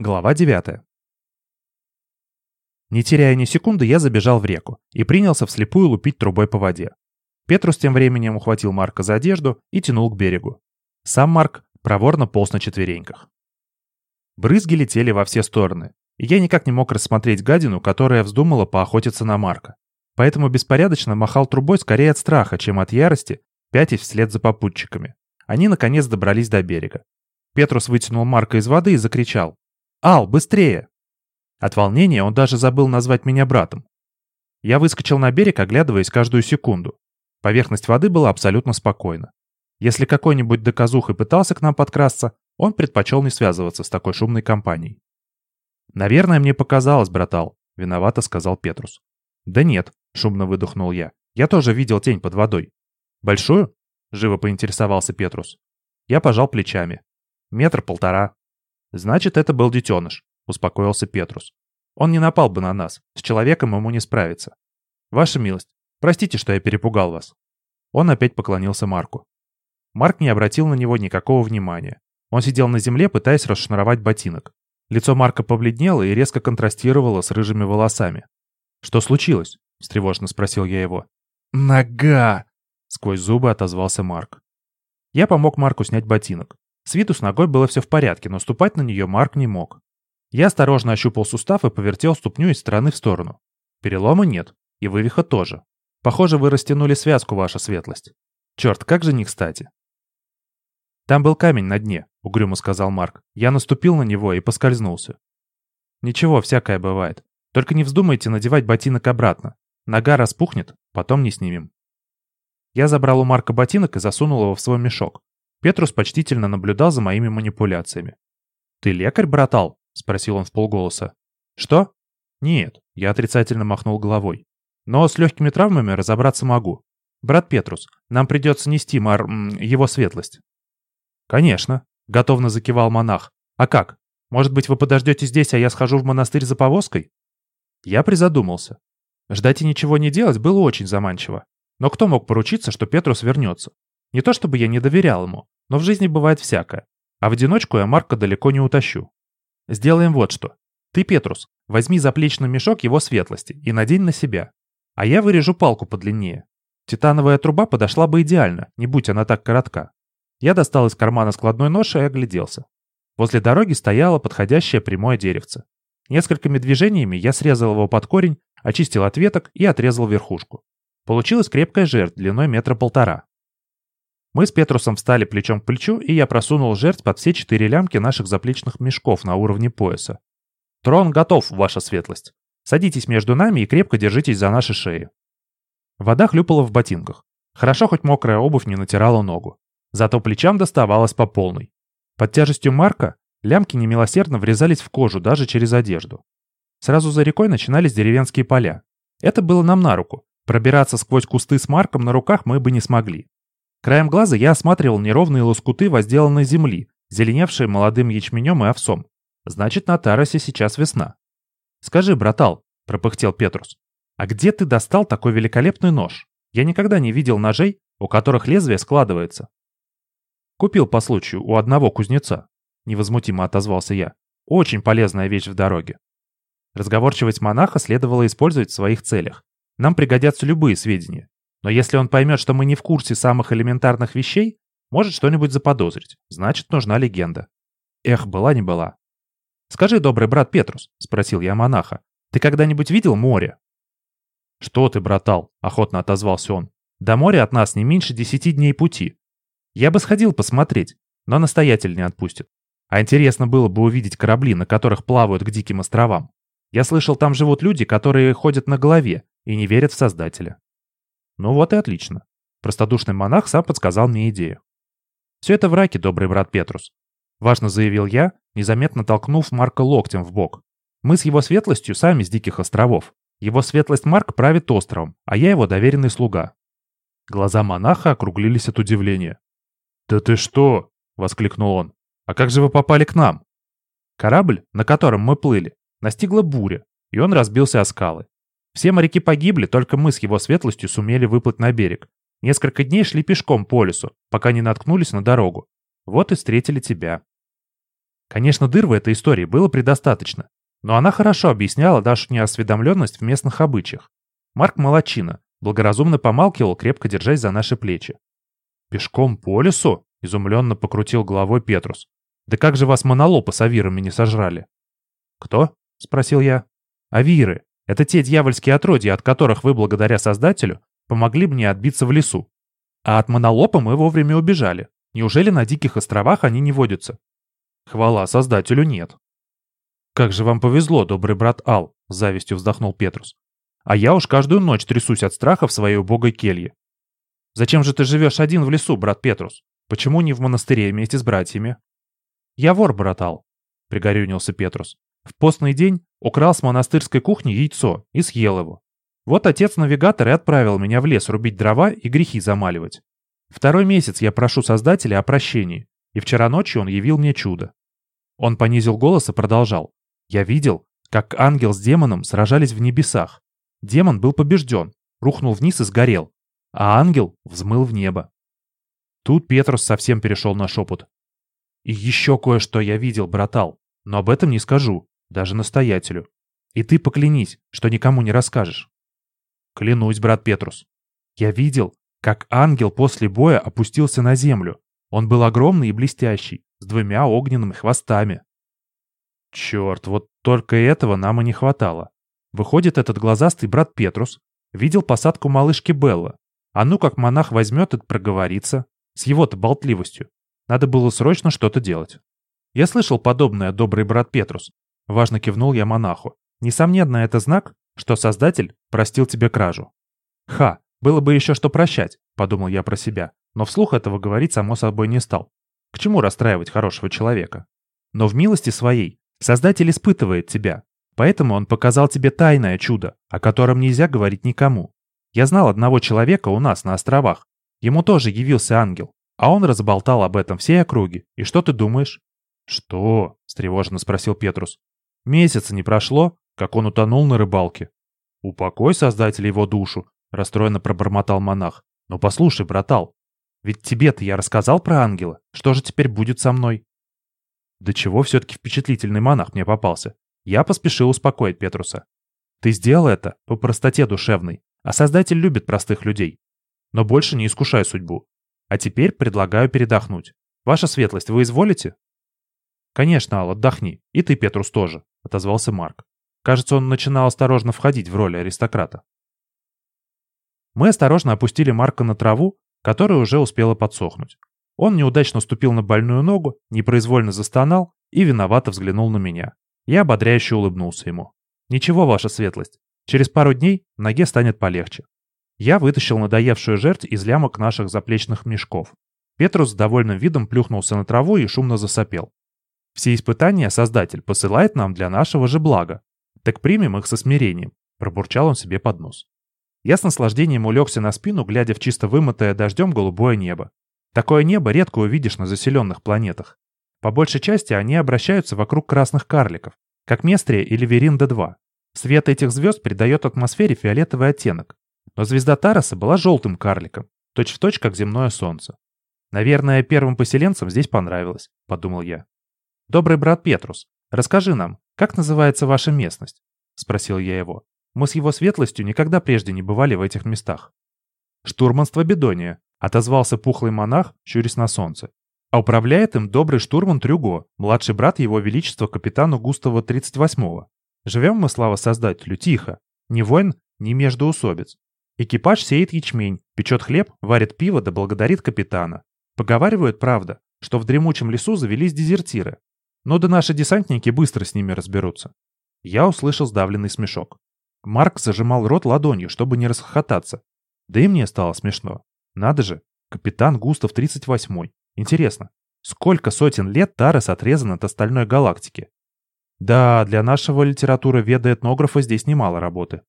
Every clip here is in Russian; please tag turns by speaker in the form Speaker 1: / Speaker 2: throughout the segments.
Speaker 1: Глава 9. Не теряя ни секунды, я забежал в реку и принялся вслепую лупить трубой по воде. Петрус тем временем ухватил Марка за одежду и тянул к берегу. Сам Марк проворно полз на четвереньках. Брызги летели во все стороны, и я никак не мог рассмотреть гадину, которая вздумала поохотиться на Марка. Поэтому беспорядочно махал трубой скорее от страха, чем от ярости, пятясь вслед за попутчиками. Они, наконец, добрались до берега. Петрус вытянул Марка из воды и закричал. «Ал, быстрее!» От волнения он даже забыл назвать меня братом. Я выскочил на берег, оглядываясь каждую секунду. Поверхность воды была абсолютно спокойна. Если какой-нибудь доказух и пытался к нам подкрасться, он предпочел не связываться с такой шумной компанией. «Наверное, мне показалось, братал», — виновато сказал Петрус. «Да нет», — шумно выдохнул я. «Я тоже видел тень под водой». «Большую?» — живо поинтересовался Петрус. Я пожал плечами. «Метр-полтора. «Значит, это был детеныш», — успокоился Петрус. «Он не напал бы на нас. С человеком ему не справиться. Ваша милость, простите, что я перепугал вас». Он опять поклонился Марку. Марк не обратил на него никакого внимания. Он сидел на земле, пытаясь расшнуровать ботинок. Лицо Марка побледнело и резко контрастировало с рыжими волосами. «Что случилось?» — встревоженно спросил я его.
Speaker 2: «Нога!»
Speaker 1: — сквозь зубы отозвался Марк. Я помог Марку снять ботинок. С виду с ногой было все в порядке, но ступать на нее Марк не мог. Я осторожно ощупал сустав и повертел ступню из стороны в сторону. Перелома нет, и вывиха тоже. Похоже, вы растянули связку, ваша светлость. Черт, как же не кстати. Там был камень на дне, угрюмо сказал Марк. Я наступил на него и поскользнулся. Ничего, всякое бывает. Только не вздумайте надевать ботинок обратно. Нога распухнет, потом не снимем. Я забрал у Марка ботинок и засунул его в свой мешок. Петрус почтительно наблюдал за моими манипуляциями. «Ты лекарь, братал?» — спросил он в полголоса. «Что?» «Нет», — я отрицательно махнул головой. «Но с легкими травмами разобраться могу. Брат Петрус, нам придется нести мар... его светлость». «Конечно», — готовно закивал монах. «А как? Может быть, вы подождете здесь, а я схожу в монастырь за повозкой?» Я призадумался. Ждать и ничего не делать было очень заманчиво. Но кто мог поручиться, что Петрус вернется? Не то чтобы я не доверял ему, но в жизни бывает всякое. А в одиночку я Марка далеко не утащу. Сделаем вот что. Ты, Петрус, возьми заплечный мешок его светлости и надень на себя. А я вырежу палку подлиннее. Титановая труба подошла бы идеально, не будь она так коротка. Я достал из кармана складной нож и огляделся. Возле дороги стояло подходящее прямое деревце. Несколькими движениями я срезал его под корень, очистил от веток и отрезал верхушку. Получилась крепкая жертва длиной метра полтора. Мы с Петрусом встали плечом к плечу, и я просунул жертв под все четыре лямки наших заплечных мешков на уровне пояса. «Трон готов, ваша светлость. Садитесь между нами и крепко держитесь за наши шеи». Вода хлюпала в ботинках. Хорошо, хоть мокрая обувь не натирала ногу. Зато плечам доставалось по полной. Под тяжестью Марка лямки немилосердно врезались в кожу даже через одежду. Сразу за рекой начинались деревенские поля. Это было нам на руку. Пробираться сквозь кусты с Марком на руках мы бы не смогли. Краем глаза я осматривал неровные лоскуты возделанной земли, зеленевшие молодым ячменем и овсом. Значит, на Таросе сейчас весна. «Скажи, братал», — пропыхтел Петрус, «а где ты достал такой великолепный нож? Я никогда не видел ножей, у которых лезвие складывается». «Купил по случаю у одного кузнеца», — невозмутимо отозвался я. «Очень полезная вещь в дороге». Разговорчивость монаха следовало использовать в своих целях. Нам пригодятся любые сведения. Но если он поймет, что мы не в курсе самых элементарных вещей, может что-нибудь заподозрить. Значит, нужна легенда. Эх, была не была. «Скажи, добрый брат Петрус», — спросил я монаха, — «ты когда-нибудь видел море?» «Что ты, братал?» — охотно отозвался он. «До моря от нас не меньше десяти дней пути. Я бы сходил посмотреть, но настоятель не отпустит. А интересно было бы увидеть корабли, на которых плавают к диким островам. Я слышал, там живут люди, которые ходят на голове и не верят в Создателя. Ну вот и отлично. Простодушный монах сам подсказал мне идею. Все это в раке, добрый брат Петрус. Важно заявил я, незаметно толкнув Марка локтем в бок. Мы с его светлостью сами с Диких островов. Его светлость Марк правит островом, а я его доверенный слуга. Глаза монаха округлились от удивления. «Да ты что?» — воскликнул он. «А как же вы попали к нам?» Корабль, на котором мы плыли, настигла буря, и он разбился о скалы. Все моряки погибли, только мы с его светлостью сумели выплыть на берег. Несколько дней шли пешком по лесу, пока не наткнулись на дорогу. Вот и встретили тебя. Конечно, дыр в этой истории было предостаточно, но она хорошо объясняла нашу неосведомленность в местных обычаях. Марк молочина, благоразумно помалкивал, крепко держась за наши плечи. «Пешком по лесу?» — изумленно покрутил головой Петрус. «Да как же вас монолопы с авирами не сожрали?» «Кто?» — спросил я. «Авиры. Это те дьявольские отродья, от которых вы, благодаря Создателю, помогли мне отбиться в лесу. А от монолопа мы вовремя убежали. Неужели на диких островах они не водятся?» «Хвала Создателю нет». «Как же вам повезло, добрый брат Ал», — завистью вздохнул Петрус. «А я уж каждую ночь трясусь от страха в своей убогой келье. Зачем же ты живешь один в лесу, брат Петрус? Почему не в монастыре вместе с братьями? Я вор, братал, пригорюнился Петрус. В постный день украл с монастырской кухни яйцо и съел его. Вот отец-навигатор и отправил меня в лес рубить дрова и грехи замаливать. Второй месяц я прошу Создателя о прощении, и вчера ночью он явил мне чудо. Он понизил голос и продолжал. Я видел, как ангел с демоном сражались в небесах. Демон был побежден, рухнул вниз и сгорел, а ангел взмыл в небо. Тут Петрус совсем перешел на шепот. «И еще кое-что я видел, братал, но об этом не скажу, даже настоятелю. И ты поклянись, что никому не расскажешь». «Клянусь, брат Петрус. Я видел, как ангел после боя опустился на землю. Он был огромный и блестящий, с двумя огненными хвостами. Черт, вот только этого нам и не хватало. Выходит, этот глазастый брат Петрус видел посадку малышки Белла, а ну как монах возьмет и проговорится. С его-то болтливостью. Надо было срочно что-то делать. Я слышал подобное, добрый брат Петрус. Важно кивнул я монаху. Несомненно, это знак, что Создатель простил тебе кражу. Ха, было бы еще что прощать, подумал я про себя, но вслух этого говорить само собой не стал. К чему расстраивать хорошего человека? Но в милости своей Создатель испытывает тебя, поэтому он показал тебе тайное чудо, о котором нельзя говорить никому. Я знал одного человека у нас на островах. Ему тоже явился ангел, а он разболтал об этом всей округе. И что ты думаешь? «Что?» — встревоженно спросил Петрус. «Месяца не прошло, как он утонул на рыбалке». «Упокой, создатель его душу», — расстроенно пробормотал монах. «Но послушай, братал, ведь тебе-то я рассказал про ангела. Что же теперь будет со мной?» Да чего все-таки впечатлительный монах мне попался. Я поспешил успокоить Петруса. «Ты сделал это по простоте душевной. А Создатель любит простых людей. Но больше не искушай судьбу. А теперь предлагаю передохнуть. Ваша светлость, вы изволите? Конечно, Ал, отдохни. И ты, Петрус, тоже, отозвался Марк. Кажется, он начинал осторожно входить в роль аристократа. Мы осторожно опустили Марка на траву, которая уже успела подсохнуть. Он неудачно ступил на больную ногу, непроизвольно застонал и виновато взглянул на меня. Я ободряюще улыбнулся ему. «Ничего, ваша светлость, Через пару дней ноге станет полегче. Я вытащил надоевшую жертву из лямок наших заплечных мешков. Петрус с довольным видом плюхнулся на траву и шумно засопел. Все испытания Создатель посылает нам для нашего же блага. Так примем их со смирением, пробурчал он себе под нос. Я с наслаждением улегся на спину, глядя в чисто вымытое дождем голубое небо. Такое небо редко увидишь на заселенных планетах. По большей части они обращаются вокруг красных карликов, как Местрия или Веринда-2. Свет этих звезд придает атмосфере фиолетовый оттенок, но звезда Тароса была желтым карликом, точь-в-точь, точь, как земное солнце. «Наверное, первым поселенцам здесь понравилось», — подумал я. «Добрый брат Петрус, расскажи нам, как называется ваша местность?» — спросил я его. «Мы с его светлостью никогда прежде не бывали в этих местах». «Штурманство Бедония», — отозвался пухлый монах, щурясь на солнце. «А управляет им добрый штурман Трюго, младший брат его величества капитану Густава 38-го. Живем мы, слава создателю, тихо. Ни войн, ни междоусобиц. Экипаж сеет ячмень, печет хлеб, варит пиво да благодарит капитана. Поговаривают, правда, что в дремучем лесу завелись дезертиры. Но да наши десантники быстро с ними разберутся. Я услышал сдавленный смешок. Марк зажимал рот ладонью, чтобы не расхохотаться. Да и мне стало смешно. Надо же, капитан Густав 38-й. Интересно, сколько сотен лет Тарес отрезан от остальной галактики? Да, для нашего литературоведа-этнографа здесь немало работы.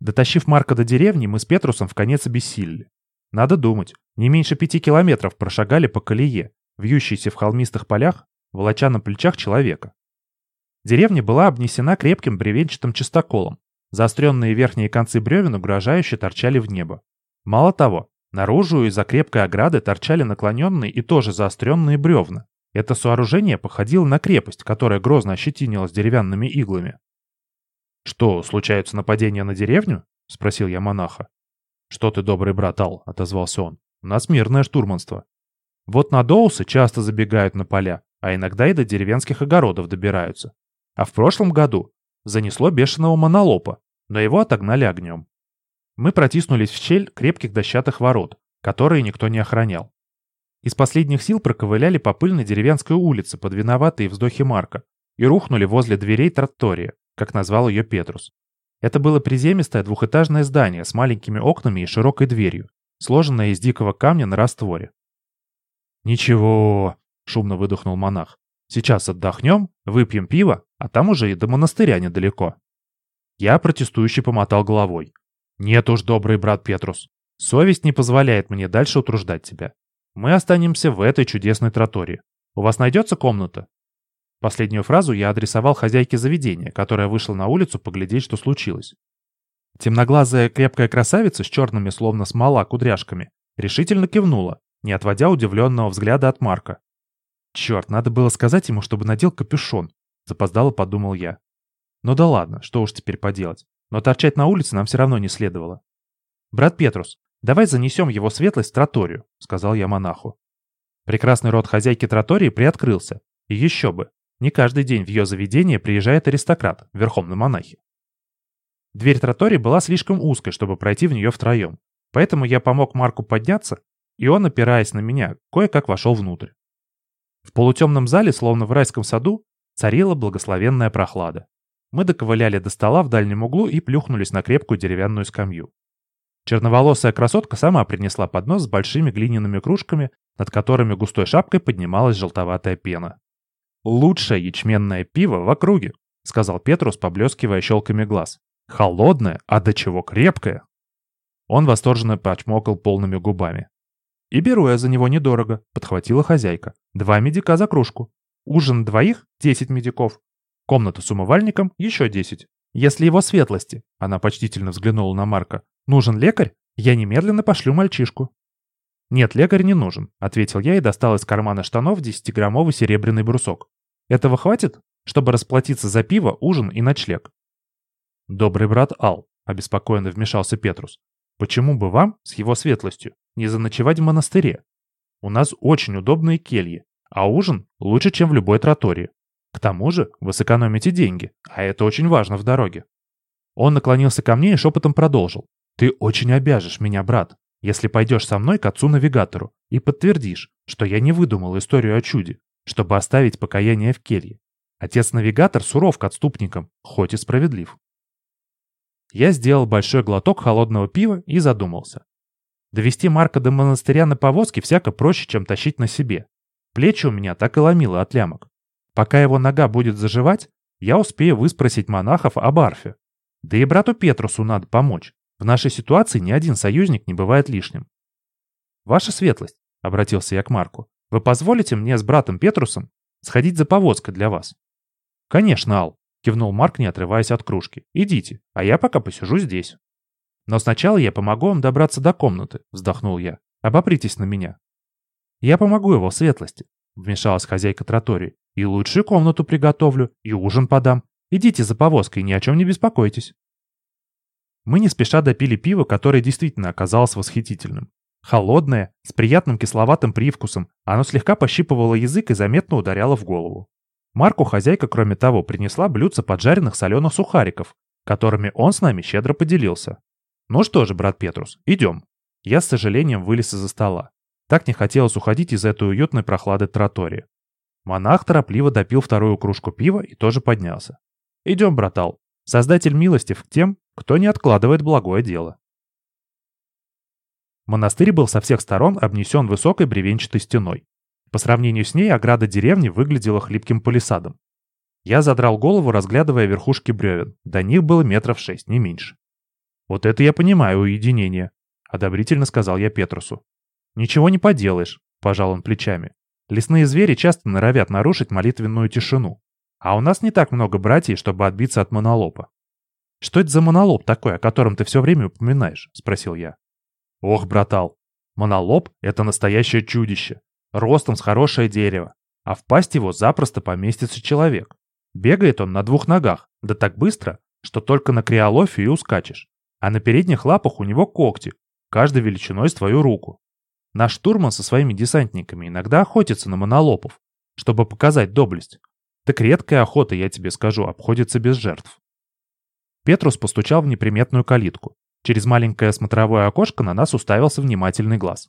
Speaker 1: Дотащив Марка до деревни, мы с Петрусом в конец обессилели. Надо думать, не меньше пяти километров прошагали по колее, вьющейся в холмистых полях, волоча на плечах человека. Деревня была обнесена крепким бревенчатым частоколом. Заостренные верхние концы бревен угрожающе торчали в небо. Мало того, наружу из-за крепкой ограды торчали наклоненные и тоже заостренные бревна. Это сооружение походило на крепость, которая грозно ощетинилась деревянными иглами. «Что, случаются нападения на деревню?» — спросил я монаха. «Что ты, добрый брат Ал?» — отозвался он. «У нас мирное штурманство. Вот на Доусы часто забегают на поля, а иногда и до деревенских огородов добираются. А в прошлом году занесло бешеного монолопа, но его отогнали огнем. Мы протиснулись в щель крепких дощатых ворот, которые никто не охранял. Из последних сил проковыляли по пыльной деревенской улице под виноватые вздохи Марка и рухнули возле дверей троттория, как назвал ее Петрус. Это было приземистое двухэтажное здание с маленькими окнами и широкой дверью, сложенное из дикого камня на растворе. «Ничего», — шумно выдохнул монах. «Сейчас отдохнем, выпьем пиво, а там уже и до монастыря недалеко». Я протестующе помотал головой. «Нет уж, добрый брат Петрус, совесть не позволяет мне дальше утруждать тебя. Мы останемся в этой чудесной тротории. У вас найдется комната?» Последнюю фразу я адресовал хозяйке заведения, которая вышла на улицу поглядеть, что случилось. Темноглазая крепкая красавица с черными, словно смола, кудряшками, решительно кивнула, не отводя удивленного взгляда от Марка. «Черт, надо было сказать ему, чтобы надел капюшон», — запоздало подумал я. «Ну да ладно, что уж теперь поделать. Но торчать на улице нам все равно не следовало». «Брат Петрус, давай занесем его светлость в троторию», — сказал я монаху. Прекрасный род хозяйки тротории приоткрылся. И еще бы, не каждый день в ее заведение приезжает аристократ, верхом на монахе. Дверь тротории была слишком узкой, чтобы пройти в нее втроем, поэтому я помог Марку подняться, и он, опираясь на меня, кое-как вошел внутрь. В полутемном зале, словно в райском саду, царила благословенная прохлада. Мы доковыляли до стола в дальнем углу и плюхнулись на крепкую деревянную скамью. Черноволосая красотка сама принесла поднос с большими глиняными кружками, над которыми густой шапкой поднималась желтоватая пена. «Лучшее ячменное пиво в округе», — сказал Петрус, поблескивая щелками глаз. «Холодное, а до чего крепкое!» Он восторженно почмокал полными губами. «И беру я за него недорого», — подхватила хозяйка. «Два медика за кружку. Ужин двоих — десять медиков. Комната с умывальником — еще десять. Если его светлости, — она почтительно взглянула на Марка, — нужен лекарь, я немедленно пошлю мальчишку». «Нет, лекарь не нужен», — ответил я и достал из кармана штанов десятиграммовый серебряный брусок. «Этого хватит, чтобы расплатиться за пиво, ужин и ночлег?» «Добрый брат Ал», — обеспокоенно вмешался Петрус. «Почему бы вам, с его светлостью, не заночевать в монастыре? У нас очень удобные кельи, а ужин лучше, чем в любой тротории. К тому же вы сэкономите деньги, а это очень важно в дороге». Он наклонился ко мне и шепотом продолжил. «Ты очень обяжешь меня, брат если пойдешь со мной к отцу-навигатору и подтвердишь, что я не выдумал историю о чуде, чтобы оставить покаяние в келье. Отец-навигатор суров к отступникам, хоть и справедлив. Я сделал большой глоток холодного пива и задумался. Довести Марка до монастыря на повозке всяко проще, чем тащить на себе. Плечи у меня так и ломило от лямок. Пока его нога будет заживать, я успею выспросить монахов об арфе. Да и брату Петрусу надо помочь. В нашей ситуации ни один союзник не бывает лишним. «Ваша светлость», — обратился я к Марку, — «вы позволите мне с братом Петрусом сходить за повозкой для вас?» «Конечно, Ал», — кивнул Марк, не отрываясь от кружки. «Идите, а я пока посижу здесь». «Но сначала я помогу вам добраться до комнаты», — вздохнул я. «Обопритесь на меня». «Я помогу его светлости», — вмешалась хозяйка тротории. «И лучшую комнату приготовлю, и ужин подам. Идите за повозкой, ни о чем не беспокойтесь». Мы не спеша допили пиво, которое действительно оказалось восхитительным. Холодное, с приятным кисловатым привкусом, оно слегка пощипывало язык и заметно ударяло в голову. Марку хозяйка, кроме того, принесла блюдце поджаренных соленых сухариков, которыми он с нами щедро поделился. «Ну что же, брат Петрус, идем». Я с сожалением вылез из-за стола. Так не хотелось уходить из этой уютной прохлады тротории. Монах торопливо допил вторую кружку пива и тоже поднялся. «Идем, братал. Создатель милостив к тем, кто не откладывает благое дело. Монастырь был со всех сторон обнесен высокой бревенчатой стеной. По сравнению с ней ограда деревни выглядела хлипким палисадом. Я задрал голову, разглядывая верхушки бревен. До них было метров шесть, не меньше. «Вот это я понимаю уединение», — одобрительно сказал я Петрусу. «Ничего не поделаешь», — пожал он плечами. «Лесные звери часто норовят нарушить молитвенную тишину. А у нас не так много братьев, чтобы отбиться от монолопа. «Что это за монолоб такой, о котором ты все время упоминаешь?» — спросил я. «Ох, братал, монолоб — это настоящее чудище, ростом с хорошее дерево. а в пасть его запросто поместится человек. Бегает он на двух ногах, да так быстро, что только на криолофию ускачешь. А на передних лапах у него когти, каждой величиной с твою руку. Наш штурман со своими десантниками иногда охотится на монолопов, чтобы показать доблесть. Так редкая охота, я тебе скажу, обходится без жертв. Петрус постучал в неприметную калитку. Через маленькое смотровое окошко на нас уставился внимательный глаз.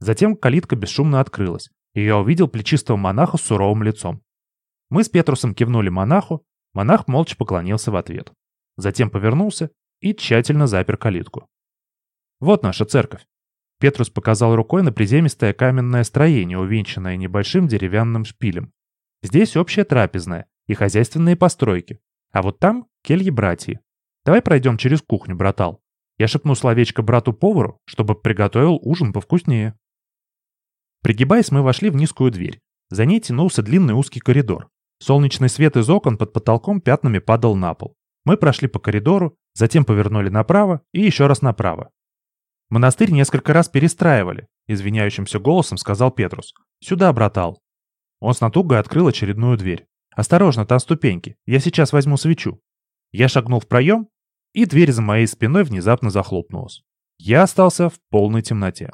Speaker 1: Затем калитка бесшумно открылась, и я увидел плечистого монаха с суровым лицом. Мы с Петрусом кивнули монаху, монах молча поклонился в ответ. Затем повернулся и тщательно запер калитку. «Вот наша церковь». Петрус показал рукой на приземистое каменное строение, увенчанное небольшим деревянным шпилем. Здесь общая трапезная и хозяйственные постройки, а вот там кельи братьи. Давай пройдем через кухню, братал. Я шепну словечко брату-повару, чтобы приготовил ужин повкуснее. Пригибаясь, мы вошли в низкую дверь. За ней тянулся длинный узкий коридор. Солнечный свет из окон под потолком пятнами падал на пол. Мы прошли по коридору, затем повернули направо и еще раз направо. Монастырь несколько раз перестраивали, извиняющимся голосом сказал Петрус. «Сюда, братал». Он с натугой открыл очередную дверь. «Осторожно, там ступеньки. Я сейчас возьму свечу». Я шагнул в проем, и дверь за моей спиной внезапно захлопнулась. Я остался в полной темноте.